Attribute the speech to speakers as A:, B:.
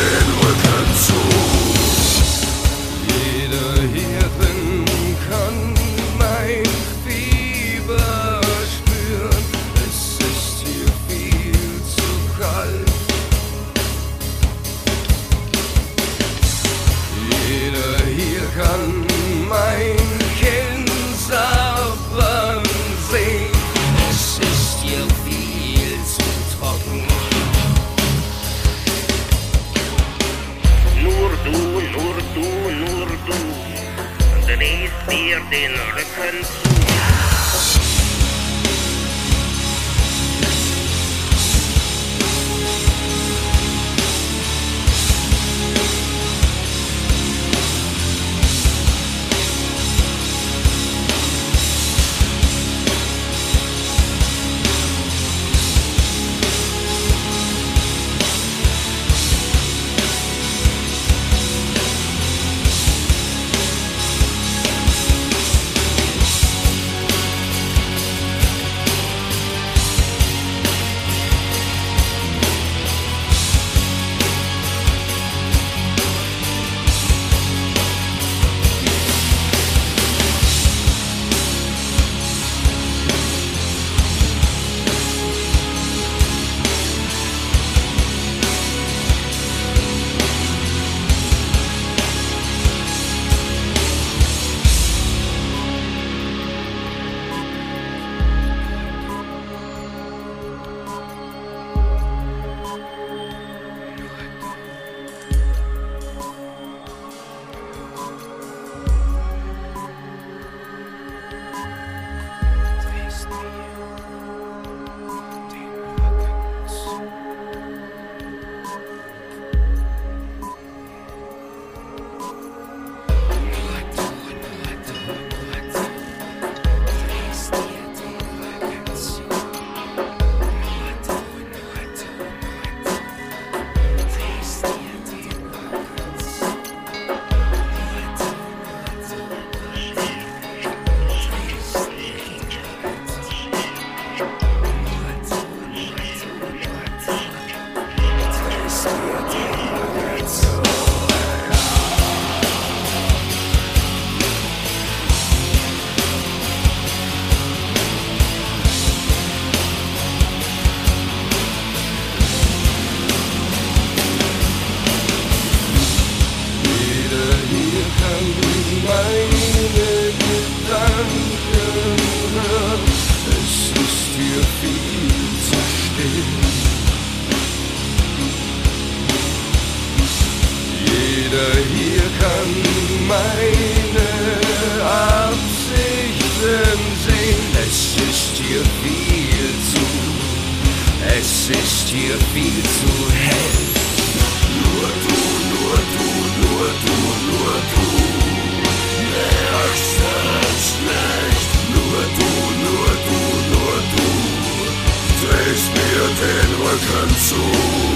A: in with I've been looking Es ist hier viel zu still. Jeder hier kann meine Absichten sehen. Es ist hier viel zu, es ist hier viel zu hell. Brücken zu.